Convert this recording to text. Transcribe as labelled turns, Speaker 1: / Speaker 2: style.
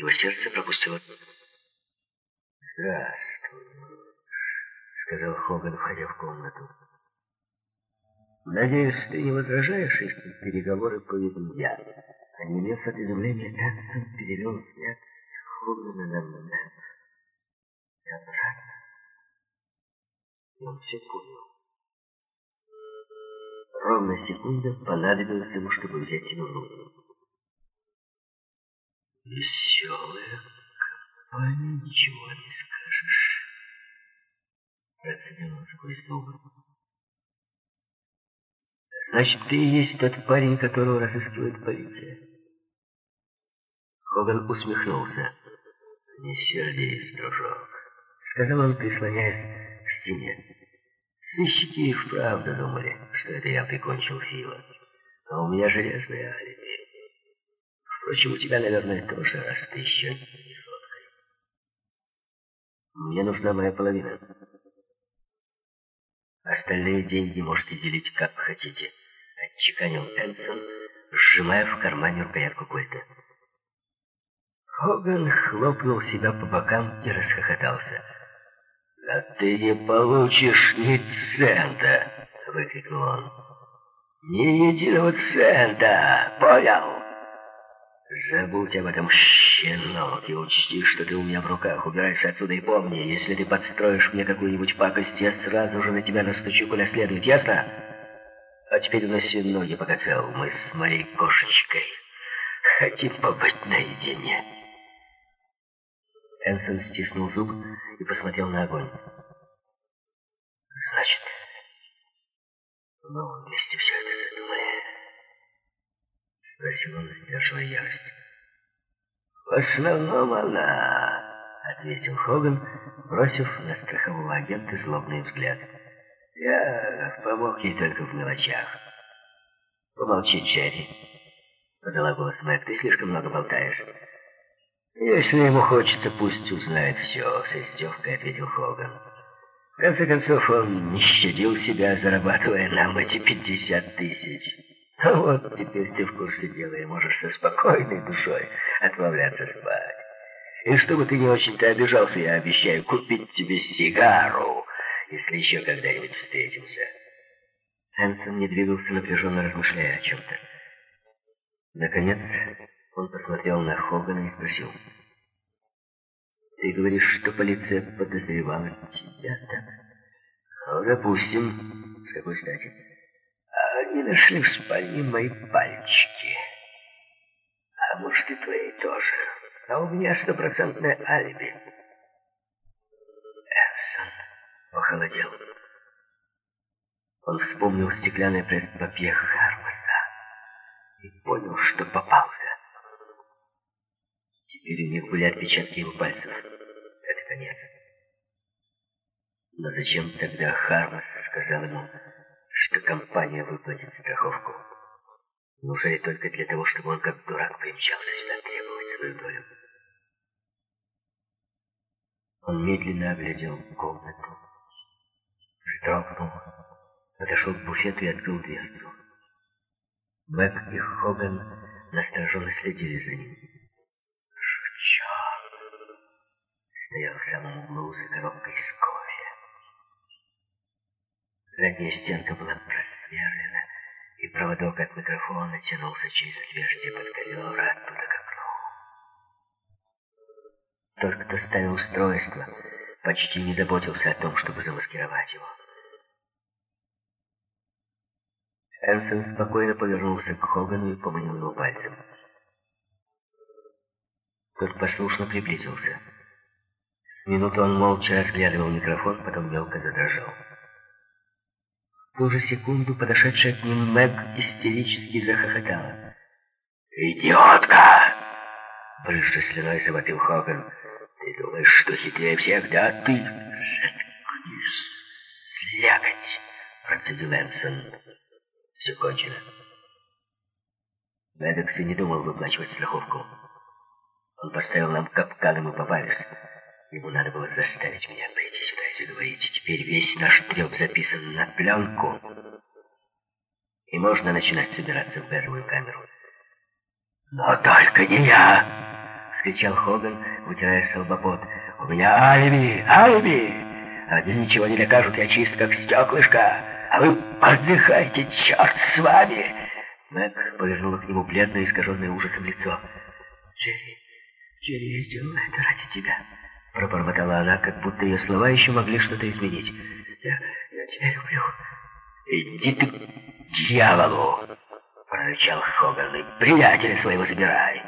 Speaker 1: Его сердце пропустило... «Здравствуй, — сказал Хоган, входя в комнату. «Надеюсь, ты не возражаешь, если переговоры поведу я». Онемев от изумления, Энсон перевел взгляд Хогана на Мэп и обратно. И он все понял. Ровно секунда понадобилась ему, чтобы взять его в руку. Веселая компания, ничего не скажешь. Процедил он сквозь зубы. Значит, ты и есть тот парень, которого разыскивает полиция. Хоган усмехнулся. Не сердись, дружок, сказал он, прислоняясь к стене. Сыщики и вправду думали, что это я прикончил Фила. А у меня железное алиби. Впрочем, у тебя, наверное, тоже, раз ты еще не соткой. Мне нужна моя половина. Остальные деньги можете делить как хотите, отчеканил Энсон, сжимая в кармане рукоятку кольта. Хоган хлопнул себя по бокам и расхохотался. «Да ты не получишь ни цента!» — выкрикнул он. «Ни единого цента! Понял?» «Забудь об этом, щенок, и учти, что ты у меня в руках. Убирайся отсюда и помни, если ты подстроишь мне какую-нибудь пакость, я сразу же на тебя настучу, куда следует, ясно? А теперь уноси ноги, пока цел. Мы с моей кошечкой хотим побыть наедине». Энсон стиснул зуб и посмотрел на огонь. «Значит, мы вместе все это задумали?» Спросил он, сдерживая ярость. «В основном она», — ответил Хоган, бросив на страхового агента злобный взгляд. «Я помог ей только в мелочах». «Помолчи, Джерри», — подала голос Мэг, — «ты слишком много болтаешь». «Если ему хочется, пусть узнает все», — с издевкой ответил Хоган. В конце концов, он не щадил себя, зарабатывая нам эти пятьдесят тысяч. А вот теперь ты в курсе дела и можешь со спокойной душой отправляться спать. И чтобы ты не очень-то обижался, я обещаю купить тебе сигару, если еще когда-нибудь встретимся. Энсон не двигался, напряженно размышляя о чем-то. Наконец, он посмотрел на Хогана и спросил. «Ты говоришь, что полиция подозревала тебя, так?» «Ну, допустим. С какой стати?» «Они нашли в спальне мои пальчики. А может, и твои тоже. А у меня стопроцентное алиби». Энсон похолодел. Он вспомнил стеклянное пресс-папье Хармаса и понял, что попался. Теперь у них были отпечатки его пальцев. Это конец. Но зачем тогда Хармас сказал ему, что компания выплатит страховку? Неужели только для того, чтобы он как дурак примчался сюда требовать свою долю? Он медленно оглядел комнату, вздрогнул, подошел к буфету и открыл дверцу. Мэг и Хоган настороженно следили за ним. Жучок стоял в самом углу за коробкой с. Задняя стенка была просверлена, и проводок от микрофона тянулся через отверстие под ковер оттуда к окну. Тот, кто ставил устройство, почти не заботился о том, чтобы замаскировать его. Энсон спокойно повернулся к Хогану и поманил его пальцем. Тот послушно приблизился. С минуту он молча разглядывал микрофон, потом мелко задрожал. Ту же секунду подошедшая к ним Мэг истерически захохотала. «Идиотка!» Брызжа слюной завопил Хоган. «Ты думаешь, что хитрее всех, да? Ты...» «Заткнись, слякоть!» Процедил Энсон. «Все кончено». Мэддокс и не думал выплачивать страховку. Он поставил нам капкан, и мы попались. Ему надо было заставить меня прийти сюда и заговорить. И теперь весь наш треп записан на пленку. И можно начинать собираться в газовую камеру. «Но только не я!» — вскричал Хоган, вытирая с «У меня алиби! Алиби! Они ничего не докажут, я чист, как стеклышко! А вы подыхайте, черт с вами!» Мэг повернула к нему бледное, искаженное ужасом лицо. «Джерри, Джерри, я сделала это ради тебя!» Пробормотала она, как будто ее слова еще могли что-то изменить. «Я, я тебя люблю!» «Иди ты к дьяволу!» прорычал Хоган. «И приятеля своего забирай!»